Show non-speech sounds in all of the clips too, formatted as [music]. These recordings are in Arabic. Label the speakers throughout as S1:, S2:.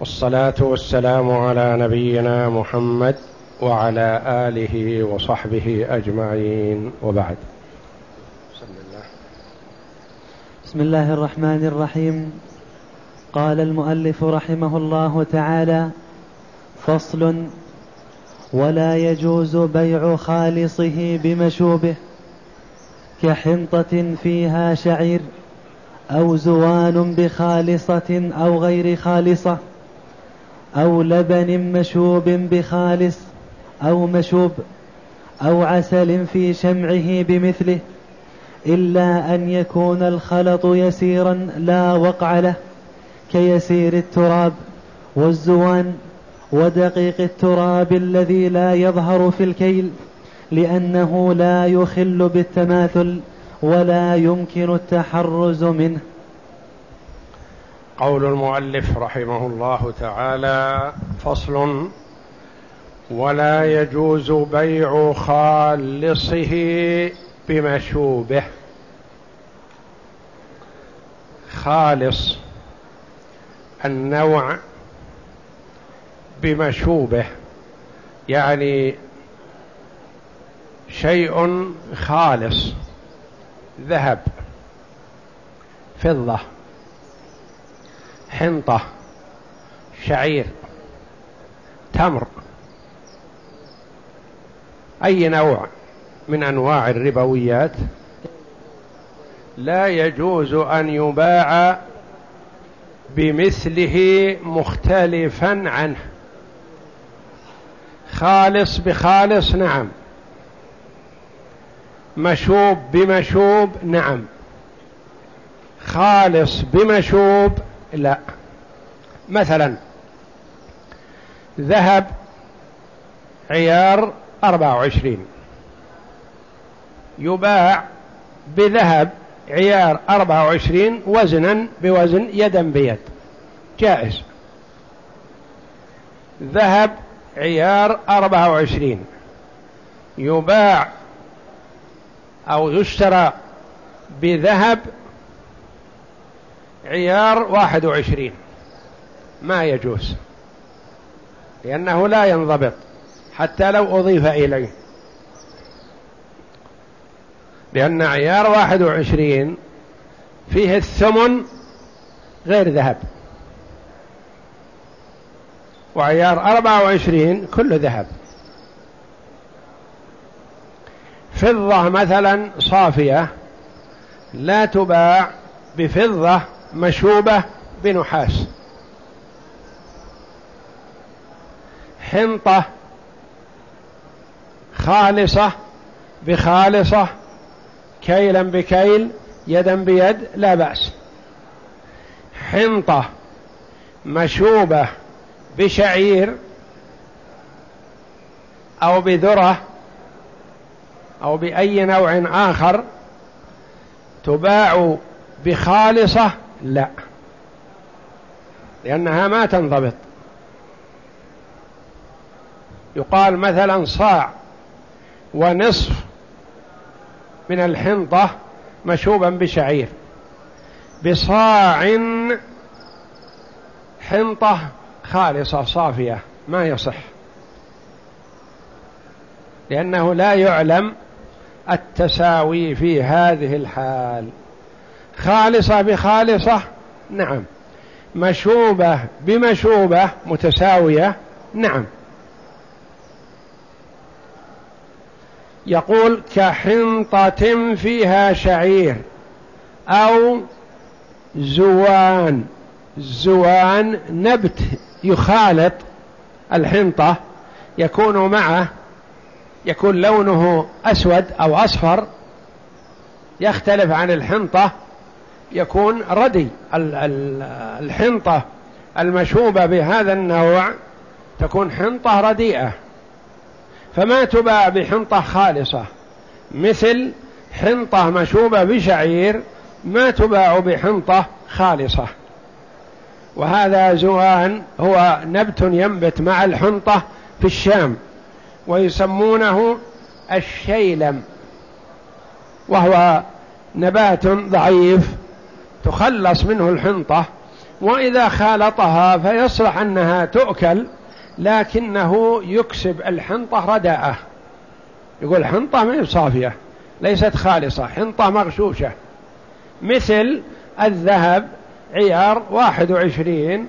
S1: والصلاة والسلام على نبينا محمد وعلى آله وصحبه أجمعين. وبعد. بسم الله.
S2: بسم الله الرحمن الرحيم. قال المؤلف رحمه الله تعالى فصل ولا يجوز بيع خالصه بمشوبه كحنطة فيها شعير أو زوان بخالصة أو غير خالصة. أو لبن مشوب بخالص أو مشوب أو عسل في شمعه بمثله إلا أن يكون الخلط يسيرا لا وقع له كيسير التراب والزوان ودقيق التراب الذي لا يظهر في الكيل لأنه لا يخل بالتماثل ولا يمكن التحرز منه.
S1: قول المؤلف رحمه الله تعالى فصل ولا يجوز بيع خالصه بمشوبه. خالص النوع بمشوبه يعني شيء خالص ذهب فضة. حنطة شعير تمر أي نوع من أنواع الربويات؟ لا يجوز أن يباع بمثله مختلفا عنه. خالص بخالص نعم. مشوب بمشوب نعم. خالص بمشوب لا. مثلا ذهب عيار أربعة وعشرين يباع بذهب عيار أربعة وعشرين وزنا بوزن يدا بيد. جائز. ذهب عيار أربعة وعشرين يباع أو يشترى بذهب عيار واحد وعشرين. ما يجوز. لأنه لا ينضبط. حتى لو أضيف إليه. لأن عيار واحد وعشرين فيه الثمن غير ذهب. وعيار أربعة وعشرين كله ذهب. فضة مثلا صافية لا تباع بفضة مشوبة بنحاس. حنطة خالصة بخالصة كيلا بكيل يدا بيد لا بأس. حنطة مشوبة بشعير أو بذرة أو بأي نوع آخر تباع بخالصة لا. لأنها ما تنضبط. يقال مثلا صاع ونصف من الحنطة مشوبا بشعير. بصاع حنطة خالصة صافية ما يصح. لأنه لا يعلم التساوي في هذه الحال. خالصة بخالصة؟ نعم. مشوبة بمشوبة متساوية؟ نعم. يقول كحنطة فيها شعير أو زوان. زوان نبت يخالط الحنطة يكون معه يكون لونه أسود أو أصفر يختلف عن الحنطة يكون ردي. الحنطة المشوبة بهذا النوع تكون حنطة رديئة. فما تباع بحنطة خالصة. مثل حنطة مشوبة بشعير ما تباع بحنطة خالصة. وهذا زوان هو نبت ينبت مع الحنطة في الشام. ويسمونه الشيلم. وهو نبات ضعيف تخلص منه الحنطة وإذا خالطها فيصلح أنها تؤكل لكنه يكسب الحنطة رداءة. يقول حنطة من صافية ليست خالصة حنطة مغشوشة. مثل الذهب عيار واحد وعشرين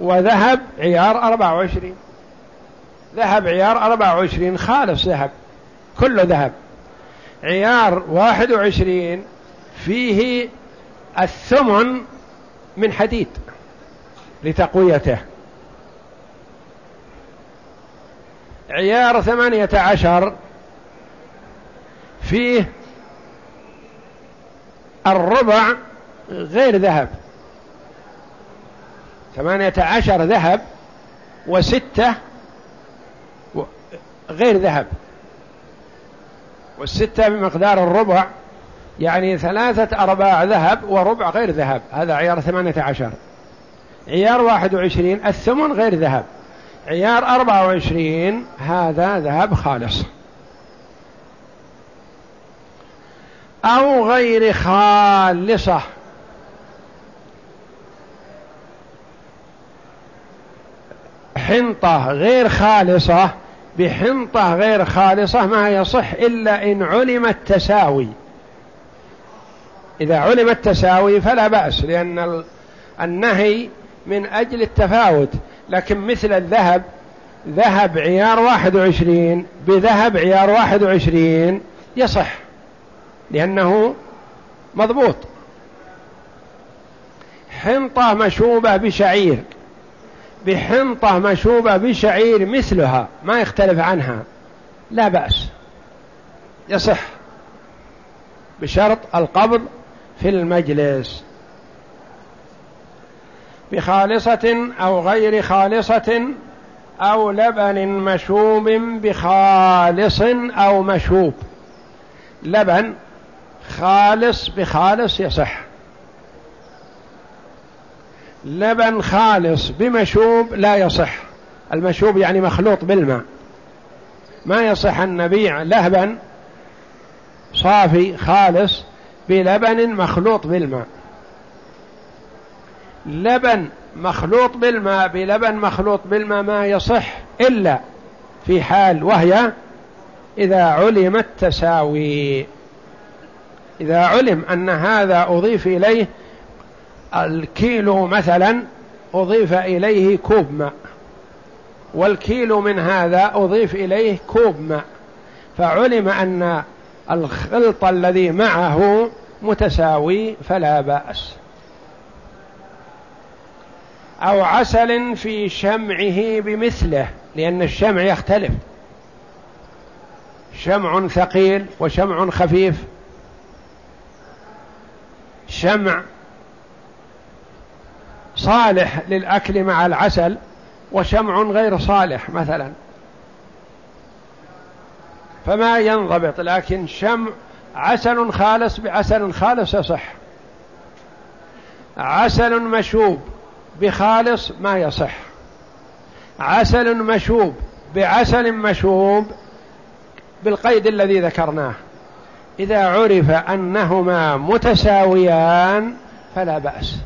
S1: وذهب عيار أربعة وعشرين. ذهب عيار أربعة وعشرين خالص ذهب كله ذهب. عيار واحد وعشرين فيه الثمن من حديد لتقويته. عيار ثمانية عشر فيه الربع غير ذهب. ثمانية عشر ذهب وستة غير ذهب. والستة بمقدار الربع يعني ثلاثة أرباع ذهب وربع غير ذهب. هذا عيار ثمانية عشر. عيار واحد وعشرين الثمن غير ذهب. عيار أربعة وعشرين هذا ذهب خالص. أو غير خالصة. حنطة غير خالصة. بحنطة غير خالصة ما يصح إلا إن علم التساوي. إذا علم التساوي فلا بأس لأن النهي من أجل التفاوت. لكن مثل الذهب ذهب عيار واحد وعشرين بذهب عيار واحد وعشرين يصح لأنه مضبوط. حنطة مشوبة بشعير بحنطة مشوبة بشعير مثلها ما يختلف عنها لا بأس. يصح. بشرط القبض في المجلس. بخالصة أو غير خالصة أو لبن مشوب بخالص أو مشوب. لبن خالص بخالص يصح. لبن خالص بمشوب لا يصح. المشوب يعني مخلوط بالماء. ما يصح أن نبيع لهبا صافي خالص بلبن مخلوط بالماء. لبن مخلوط بالماء بلبن مخلوط بالماء ما يصح إلا في حال وهي إذا علم التساوي إذا علم أن هذا أضيف إليه الكيلو مثلا أضيف إليه كوب ماء والكيلو من هذا أضيف إليه كوب ماء. فعلم أن الخلط الذي معه متساوي فلا بأس. أو عسل في شمعه بمثله لأن الشمع يختلف. شمع ثقيل وشمع خفيف. شمع صالح للأكل مع العسل وشمع غير صالح مثلا. فما ينضبط لكن شمع عسل خالص بعسل خالص يصح. عسل مشوب بخالص ما يصح. عسل مشوب بعسل مشوب بالقيد الذي ذكرناه. إذا عرف أنهما متساويان فلا بأس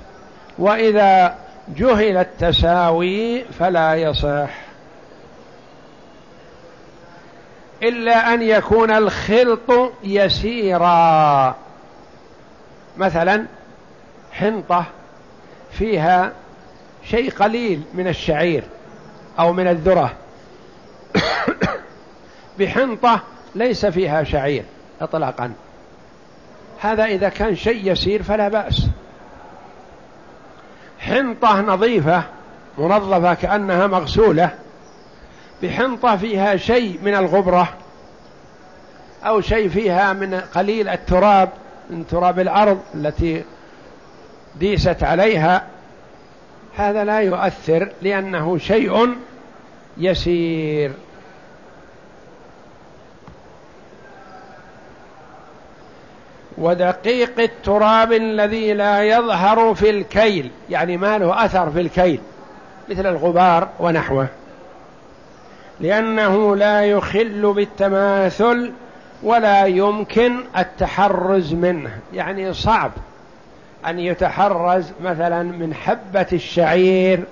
S1: وإذا جهل التساوي فلا يصح. إلا أن يكون الخلط يسيرا. مثلا حنطة فيها شيء قليل من الشعير أو من الذرة. [coughs] بحنطة ليس فيها شعير اطلاقا. هذا إذا كان شيء يسير فلا بأس. حنطة نظيفة منظفة كأنها مغسولة. بحنطة فيها شيء من الغبرة أو شيء فيها من قليل التراب من تراب الأرض التي ديست عليها. هذا لا يؤثر لأنه شيء يسير. ودقيق التراب الذي لا يظهر في الكيل يعني ما له أثر في الكيل مثل الغبار ونحوه. لأنه لا يخل بالتماثل ولا يمكن التحرز منه. يعني صعب أن يتحرز مثلا من حبة الشعير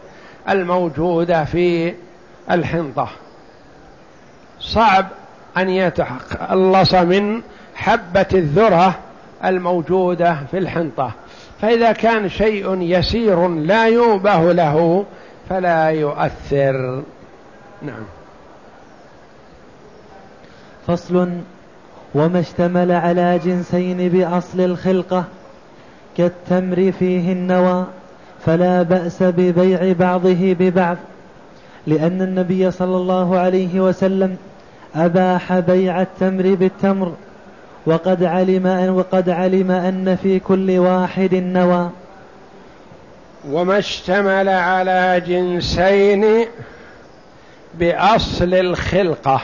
S1: الموجودة في الحنطة. صعب أن يتخلص من حبة الذرة الموجودة في الحنطة. فإذا كان شيء يسير لا يوبه له فلا يؤثر. نعم.
S2: فصل وما اشتمل على جنسين بأصل الخلقة كالتمر فيه النوى فلا بأس ببيع بعضه ببعض لأن النبي صلى الله عليه وسلم أباح بيع التمر بالتمر وقد علم أن وقد علم أن في كل واحد نوى
S1: وما اشتمل على جنسين بأصل الخلقة.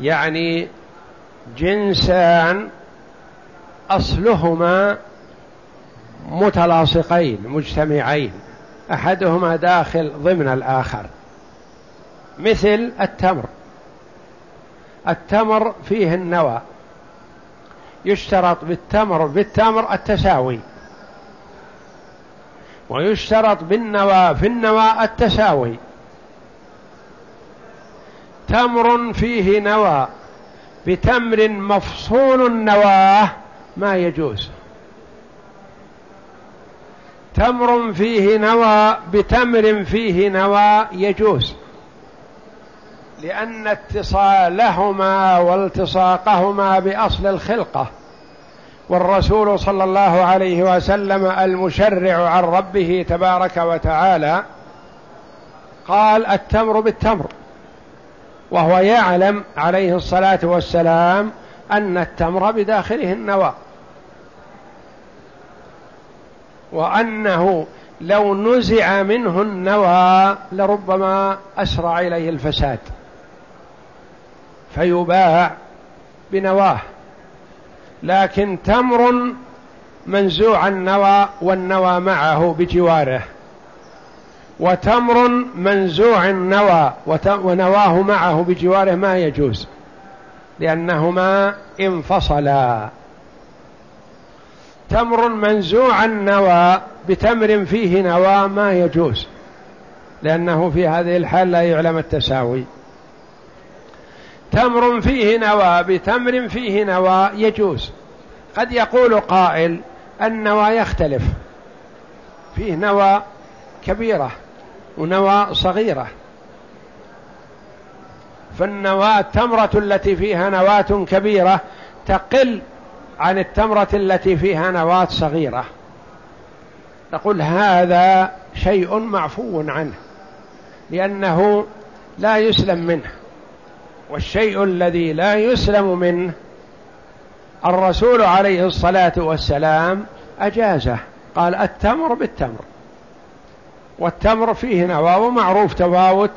S1: يعني جنسان أصلهما متلاصقين مجتمعين أحدهما داخل ضمن الآخر مثل التمر. التمر فيه النوى يشترط بالتمر بالتمر التساوي ويشترط بالنوى في النوى التساوي. تمر فيه نوى بتمر مفصول النواه ما يجوز. تمر فيه نوى بتمر فيه نوى يجوز. لأن اتصالهما والتصاقهما بأصل الخلقة. والرسول صلى الله عليه وسلم المشرع عن ربه تبارك وتعالى قال التمر بالتمر. وهو يعلم عليه الصلاة والسلام أن التمر بداخله النوى. وأنه لو نزع منه النوى لربما أسرع إليه الفساد. فيباع بنواه. لكن تمر منزوع النوى والنوى معه بجواره. وتمر منزوع النوى ونواه معه بجواره ما يجوز لأنهما انفصلا. تمر منزوع النوى بتمر فيه نوى ما يجوز لأنه في هذه الحال لا يعلم التساوي. تمر فيه نوى بتمر فيه نوى يجوز. قد يقول قائل النوى يختلف فيه نوى كبيرة. ونوى صغيرة. فالنواة التمرة التي فيها نواة كبيرة تقل عن التمرة التي فيها نواة صغيرة. نقول هذا شيء معفو عنه لأنه لا يسلم منه والشيء الذي لا يسلم منه الرسول عليه الصلاة والسلام أجازه قال التمر بالتمر. والتمر فيه نوى ومعروف تفاوت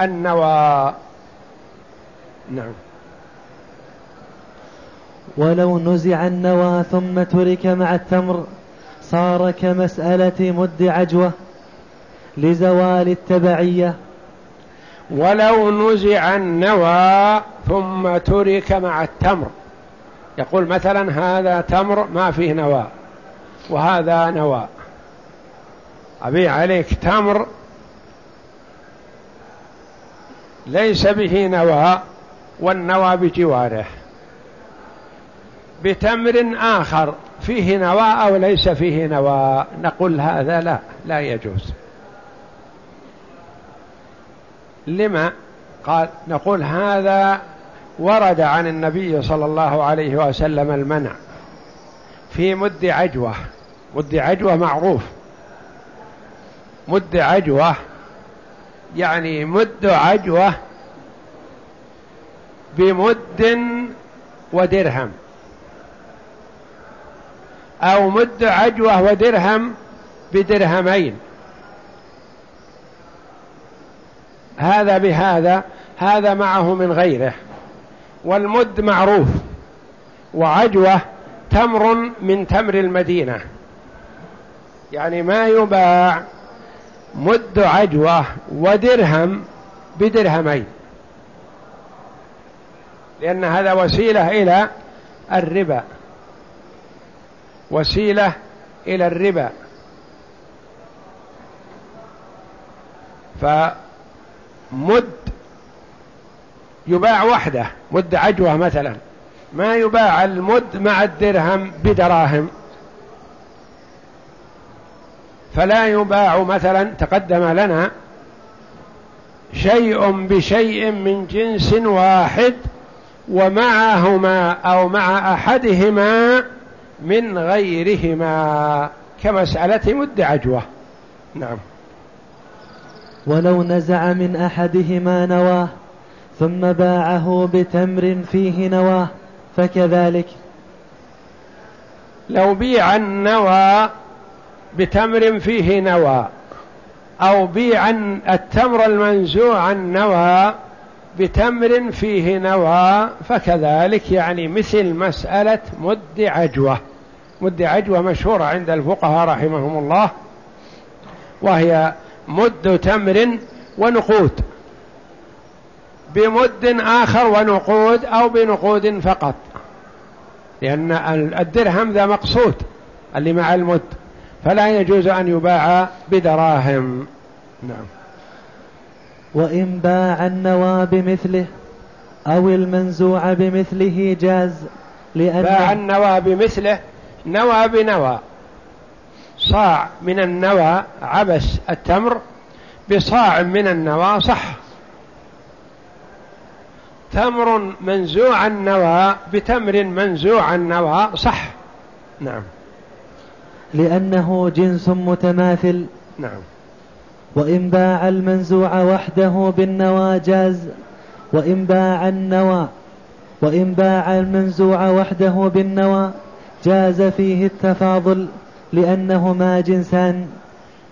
S1: النوى. نعم.
S2: ولو نزع النوى ثم ترك مع التمر صار كمسألة مد عجوة لزوال التبعية.
S1: ولو نزع النوى ثم ترك مع التمر. يقول مثلا هذا تمر ما فيه نوى وهذا نوى أبيع عليك تمر ليس به نوى والنوى بجواره. بتمر آخر فيه نوى أو ليس فيه نوى؟ نقول هذا لا لا يجوز. لما قال نقول هذا ورد عن النبي صلى الله عليه وسلم المنع في مد عجوة. مد عجوة معروف. مد عجوة. يعني مد عجوة بمد ودرهم. أو مد عجوة ودرهم بدرهمين. هذا بهذا هذا معه من غيره. والمد معروف. وعجوة تمر من تمر المدينة. يعني ما يباع مد عجوة ودرهم بدرهمين. لأن هذا وسيلة إلى الربا. وسيلة إلى الربا. فمد يباع وحده مد عجوة مثلا. ما يباع المد مع الدرهم بدراهم. فلا يباع مثلا تقدم لنا شيء بشيء من جنس واحد ومعهما أو مع أحدهما من غيرهما كمسألة مد عجوة. نعم.
S2: ولو نزع من أحدهما نواه ثم باعه بتمر فيه نواه فكذلك.
S1: لو بيع النوى بتمر فيه نوى أو بيع التمر المنزوع النوى بتمر فيه نوى فكذلك يعني مثل مسألة مد عجوة. مد عجوة مشهورة عند الفقهاء رحمهم الله وهي مد تمر ونقود. بمد آخر ونقود أو بنقود فقط. لأن الدرهم ذا مقصود اللي مع المد. فلا يجوز أن يباع بدراهم. نعم.
S2: وإن باع النوى بمثله أو المنزوع بمثله جاز
S1: لأن باع النوى بمثله نوى بنوى. صاع من النوى عبس التمر بصاع من النوى صح. تمر منزوع النوى بتمر منزوع النوى صح. نعم.
S2: لأنه جنس متماثل.
S1: نعم.
S2: وإن باع المنزوع وحده بالنوى جاز وإن باع النوى وإن باع المنزوع وحده بالنوى جاز فيه التفاضل لأنهما جنسان.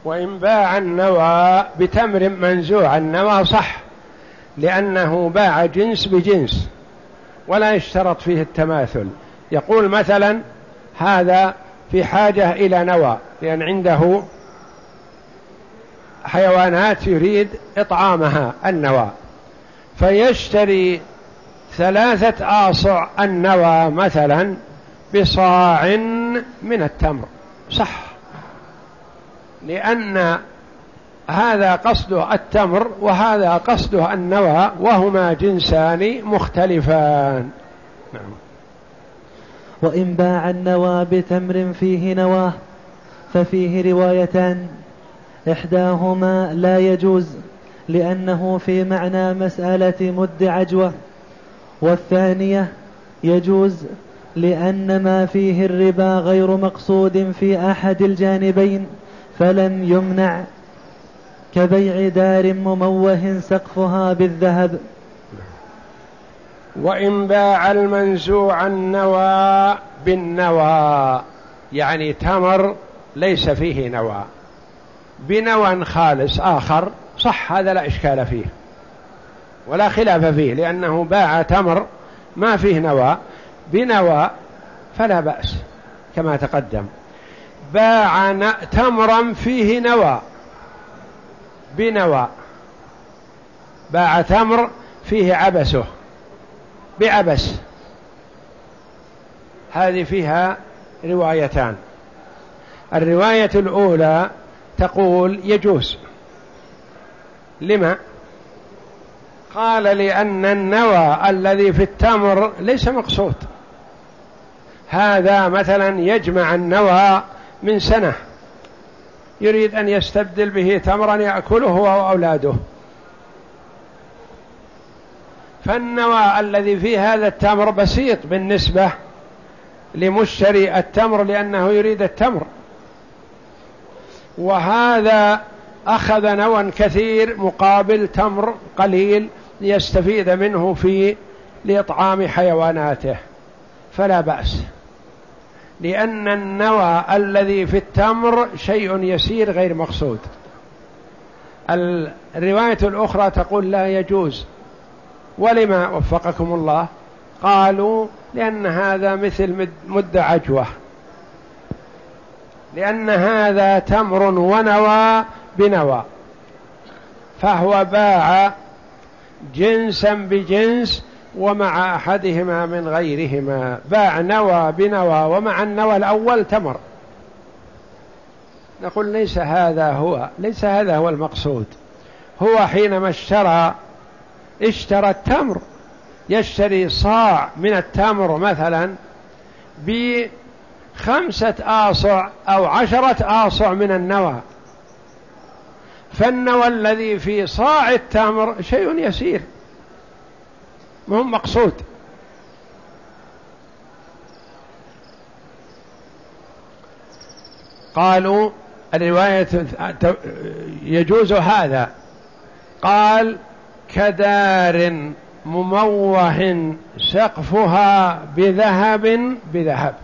S1: وإن باع النوى بتمر منزوع النوى صح لأنه باع جنس بجنس ولا يشترط فيه التماثل. يقول مثلا هذا في حاجة إلى نوى لأن عنده حيوانات يريد إطعامها النوى. فيشتري ثلاثة آصع النوى مثلا بصاع من التمر. صح. لأن هذا قصده التمر وهذا قصده النوى وهما جنسان مختلفان. نعم.
S2: وإن باع النوى بتمر فيه نواه ففيه روايتان. إحداهما لا يجوز لأنه في معنى مسألة مد عجوة والثانية يجوز لأن ما فيه الربا غير مقصود في أحد الجانبين فلم يمنع كبيع دار مموه سقفها بالذهب.
S1: وإن باع المنزوع النوى بالنوى يعني تمر ليس فيه نوى. بنوى خالص آخر صح هذا لا إشكال فيه. ولا خلاف فيه لأنه باع تمر ما فيه نوى. بنوى فلا بأس كما تقدم. باع تمرا فيه نوى. بنوى. باع تمر فيه عبسه. بعبس. هذه فيها روايتان. الرواية الأولى تقول يجوز. لما؟ قال لأن النوى الذي في التمر ليس مقصود. هذا مثلا يجمع النوى من سنة. يريد أن يستبدل به تمرا يأكله وأولاده فالنوى الذي في هذا التمر بسيط بالنسبة لمشتري التمر لأنه يريد التمر. وهذا أخذ نوى كثير مقابل تمر قليل ليستفيد منه في لإطعام حيواناته. فلا بأس. لأن النوى الذي في التمر شيء يسير غير مقصود. الرواية الأخرى تقول لا يجوز. ولما وفقكم الله قالوا لأن هذا مثل مد عجوة. لأن هذا تمر ونوى بنوى. فهو باع جنسا بجنس ومع أحدهما من غيرهما. باع نوى بنوى ومع النوى الأول تمر. نقول ليس هذا هو ليس هذا هو المقصود. هو حينما اشترى اشترى التمر يشتري صاع من التمر مثلا بخمسة آصع أو عشرة آصع من النوى. فالنوى الذي في صاع التمر شيء يسير مهم مقصود. قالوا الرواية يجوز هذا. قال كدار مموه سقفها بذهب بذهب.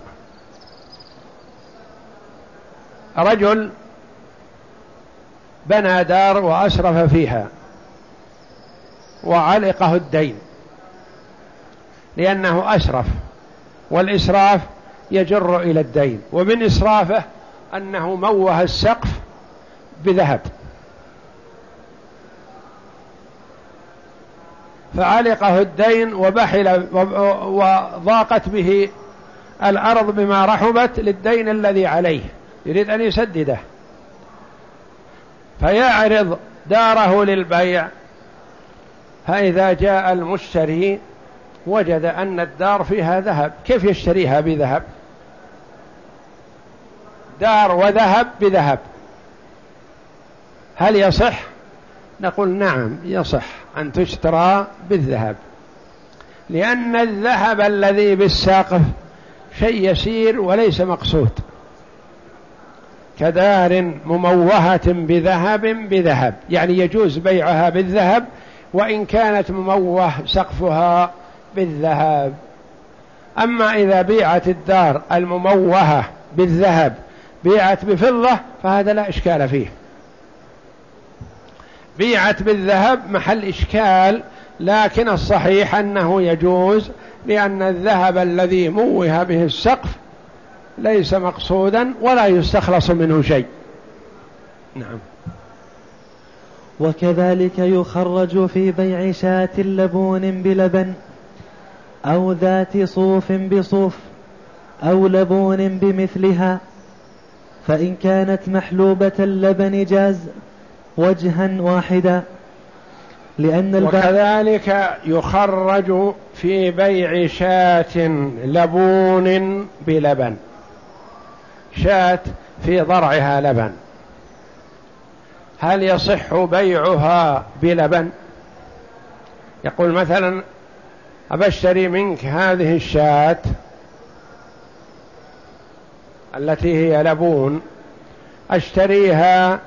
S1: رجل بنى دار وأسرف فيها وعلقه الدين لأنه أسرف والإسراف يجر إلى الدين ومن إسرافه أنه موه السقف بذهب. فعلقه الدين وبحل وضاقت به الأرض بما رحبت للدين الذي عليه. يريد أن يسدده. فيعرض داره للبيع. فإذا جاء المشتري وجد أن الدار فيها ذهب. كيف يشتريها بذهب؟ دار وذهب بذهب. هل يصح؟ نقول نعم يصح. أن تشترى بالذهب. لأن الذهب الذي بالساقف شيء يسير وليس مقصود. كدار مموهة بذهب بذهب. يعني يجوز بيعها بالذهب وإن كانت مموه سقفها بالذهب. أما إذا بيعت الدار المموهة بالذهب بيعت بفضة فهذا لا إشكال فيه. بيعت بالذهب محل إشكال لكن الصحيح أنه يجوز لأن الذهب الذي موه به السقف ليس مقصودا ولا يستخلص منه شيء. نعم.
S2: وكذلك يخرج في بيع شاة لبون بلبن أو ذات صوف بصوف أو لبون بمثلها فإن كانت محلوبة اللبن جاز. وجها واحدا
S1: لأن وكذلك يخرج في بيع شاة لبون بلبن. شاة في ضرعها لبن. هل يصح بيعها بلبن؟ يقول مثلا أبشتري منك هذه الشاة التي هي لبون أشتريها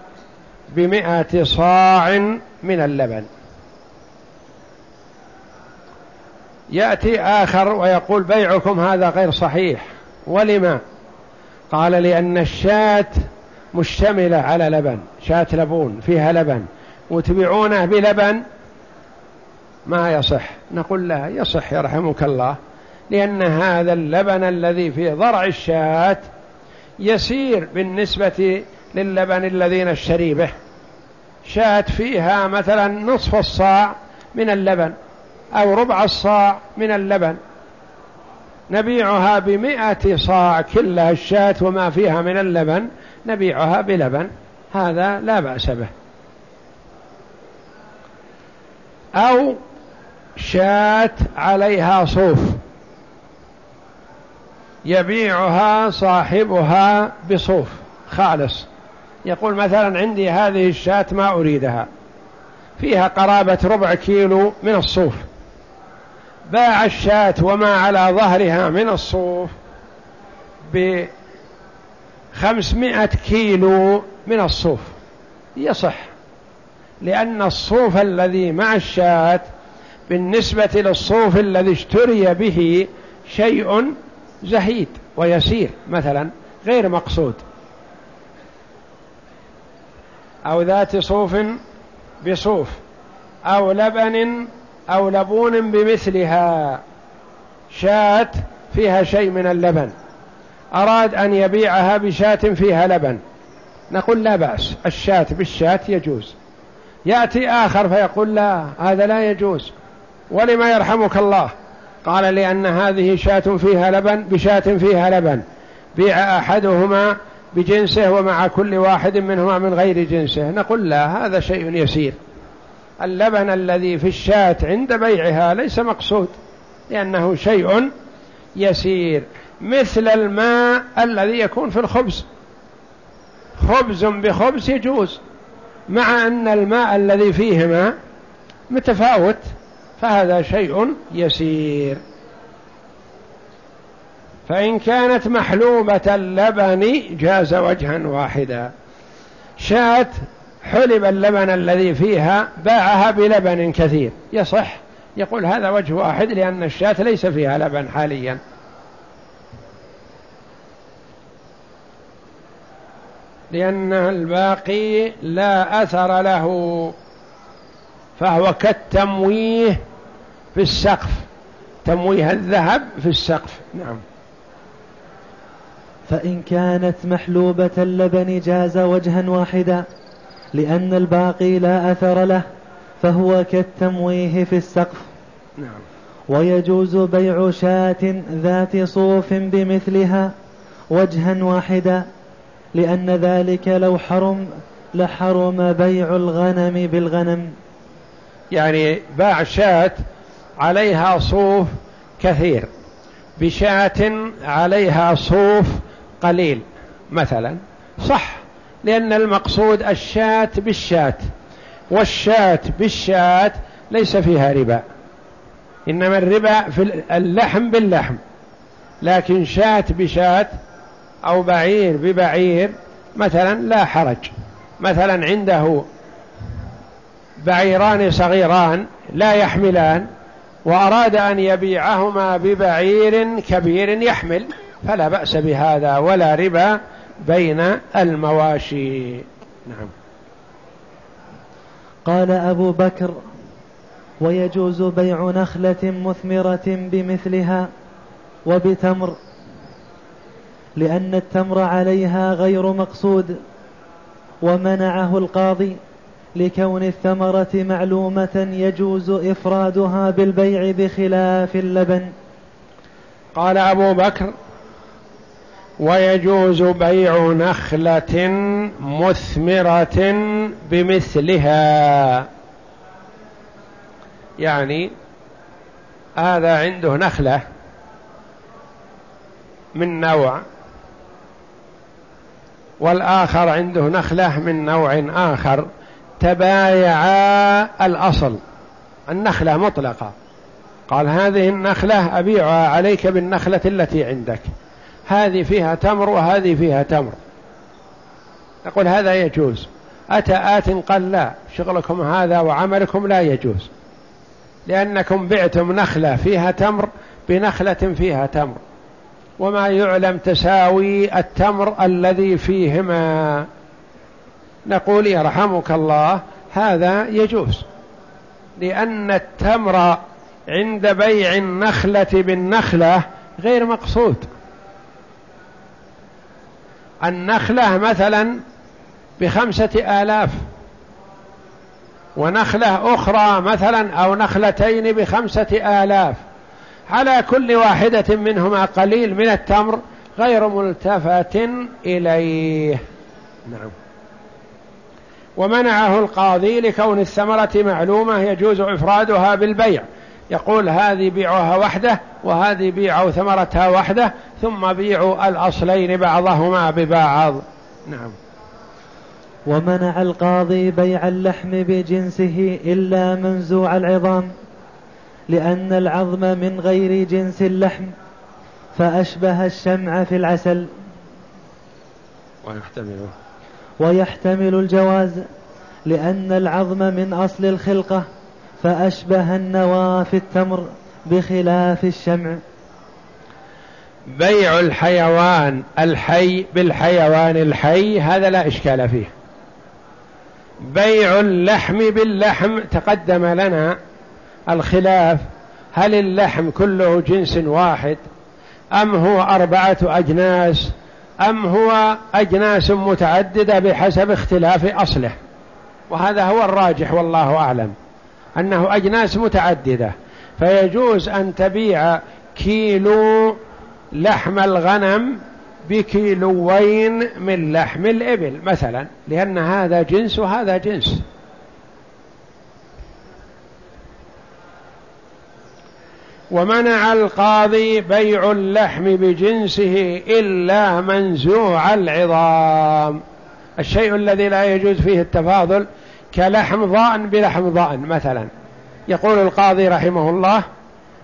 S1: بمئة صاع من اللبن. يأتي آخر ويقول بيعكم هذا غير صحيح. ولما؟ قال لأن الشاة مشتملة على لبن شاة لبون فيها لبن. وتبيعونه بلبن؟ ما يصح. نقول لا يصح يرحمك الله لأن هذا اللبن الذي في ضرع الشاة يسير بالنسبة للبن الذي نشتري به. شاة فيها مثلا نصف الصاع من اللبن أو ربع الصاع من اللبن. نبيعها بمئة صاع كلها الشاة وما فيها من اللبن نبيعها بلبن. هذا لا بأس به. أو شاة عليها صوف. يبيعها صاحبها بصوف. خالص. يقول مثلا عندي هذه الشاة ما أريدها. فيها قرابة ربع كيلو من الصوف. باع الشاة وما على ظهرها من الصوف بخمسمائة كيلو من الصوف. يصح. لأن الصوف الذي مع الشاة بالنسبة للصوف الذي اشتري به شيء زهيد ويسير مثلا غير مقصود. أو ذات صوف بصوف أو لبن أو لبون بمثلها. شاة فيها شيء من اللبن. أراد أن يبيعها بشاة فيها لبن. نقول لا بأس الشاة بالشاة يجوز. يأتي آخر فيقول لا هذا لا يجوز. ولما يرحمك الله؟ قال لأن هذه شاة فيها لبن بشاة فيها لبن. بيع أحدهما بجنسه ومع كل واحد منهما من غير جنسه. نقول لا هذا شيء يسير. اللبن الذي في الشاة عند بيعها ليس مقصود لأنه شيء يسير. مثل الماء الذي يكون في الخبز. خبز بخبز يجوز مع أن الماء الذي فيهما متفاوت فهذا شيء يسير. فإن كانت محلوبة اللبن جاز وجها واحدا. شاة حلب اللبن الذي فيها باعها بلبن كثير. يصح. يقول هذا وجه واحد لأن الشاة ليس فيها لبن حاليا. لأن الباقي لا أثر له فهو كالتمويه في السقف. تمويه الذهب في السقف. نعم.
S2: فإن كانت محلوبة اللبن جاز وجها واحدا لأن الباقي لا أثر له فهو كالتمويه في السقف.
S1: نعم.
S2: ويجوز بيع شاة ذات صوف بمثلها وجها واحدا لأن ذلك لو حرم لحرم بيع الغنم بالغنم.
S1: يعني باع شاة عليها صوف كثير بشاة عليها صوف قليل مثلا صح لأن المقصود الشاة بالشاة والشاة بالشاة ليس فيها ربا إنما الربا في اللحم باللحم لكن شاة بشاة أو بعير ببعير مثلا لا حرج. مثلا عنده بعيران صغيران لا يحملان وأراد أن يبيعهما ببعير كبير يحمل فلا بأس بهذا ولا ربا بين المواشي. نعم.
S2: قال أبو بكر ويجوز بيع نخلة مثمرة بمثلها وبتمر لأن التمر عليها غير مقصود ومنعه القاضي لكون الثمرة معلومة يجوز إفرادها بالبيع بخلاف اللبن.
S1: قال أبو بكر ويجوز بيع نخلة مثمرة بمثلها. يعني هذا عنده نخلة من نوع والآخر عنده نخلة من نوع آخر تبايعا الأصل النخلة مطلقة. قال هذه النخلة أبيعها عليك بالنخلة التي عندك. هذه فيها تمر وهذه فيها تمر. نقول هذا يجوز. أتى آت قال لا شغلكم هذا وعملكم لا يجوز. لأنكم بعتم نخلة فيها تمر بنخلة فيها تمر. وما يعلم تساوي التمر الذي فيهما. نقول يرحمك الله هذا يجوز. لأن التمر عند بيع النخلة بالنخلة غير مقصود. النخلة مثلا بخمسة آلاف ونخلة أخرى مثلا أو نخلتين بخمسة آلاف. على كل واحدة منهما قليل من التمر غير ملتفت إليه. نعم. ومنعه القاضي لكون الثمرة معلومة يجوز إفرادها بالبيع. يقول هذه بيعها وحده وهذه بيعوا ثمرتها وحده ثم بيعوا الأصلين بعضهما ببعض. نعم.
S2: ومنع القاضي بيع اللحم بجنسه إلا منزوع العظام لأن العظم من غير جنس اللحم فأشبه الشمع في العسل.
S1: ويحتمل.
S2: ويحتمل الجواز لأن العظم من أصل الخلقة فأشبه النوى في التمر بخلاف الشمع.
S1: بيع الحيوان الحي بالحيوان الحي هذا لا إشكال فيه. بيع اللحم باللحم تقدم لنا الخلاف. هل اللحم كله جنس واحد؟ أم هو أربعة أجناس؟ أم هو أجناس متعددة بحسب اختلاف أصله؟ وهذا هو الراجح والله أعلم. أنه أجناس متعددة. فيجوز أن تبيع كيلو لحم الغنم بكيلوين من لحم الإبل مثلا لأن هذا جنس وهذا جنس. ومنع القاضي بيع اللحم بجنسه إلا منزوع العظام. الشيء الذي لا يجوز فيه التفاضل كلحم ضأن بلحم ضأن مثلا. يقول القاضي رحمه الله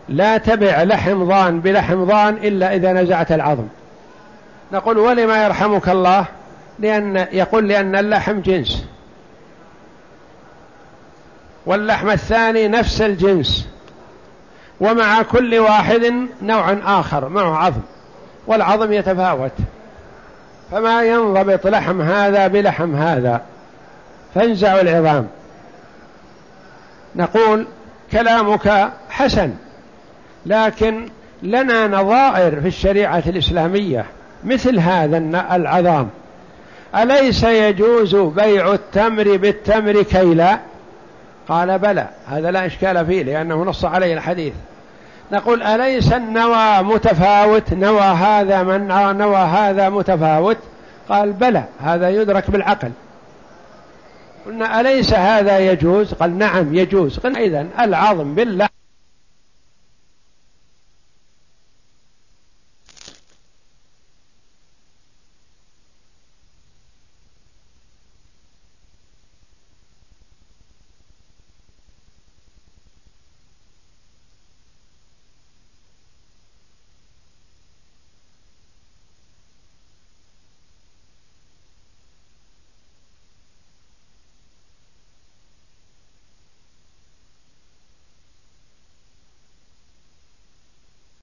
S1: لا تبع لحم ضان بلحم ضان إلا إذا نزعت العظم. نقول ولما يرحمك الله؟ لأن يقول لأن اللحم جنس. واللحم الثاني نفس الجنس. ومع كل واحد نوع آخر معه عظم. والعظم يتفاوت. فما ينضبط لحم هذا بلحم هذا. فانزع العظام. نقول كلامك حسن لكن لنا نظائر في الشريعة الإسلامية مثل هذا العظام. أليس يجوز بيع التمر بالتمر كيلا قال بلى هذا لا إشكال فيه لأنه نص عليه الحديث. نقول أليس النوى متفاوت؟ نوى هذا من نوى هذا متفاوت؟ قال بلى هذا يدرك بالعقل. قلنا أليس هذا يجوز؟ قال نعم يجوز. قلنا إذن العظم بالله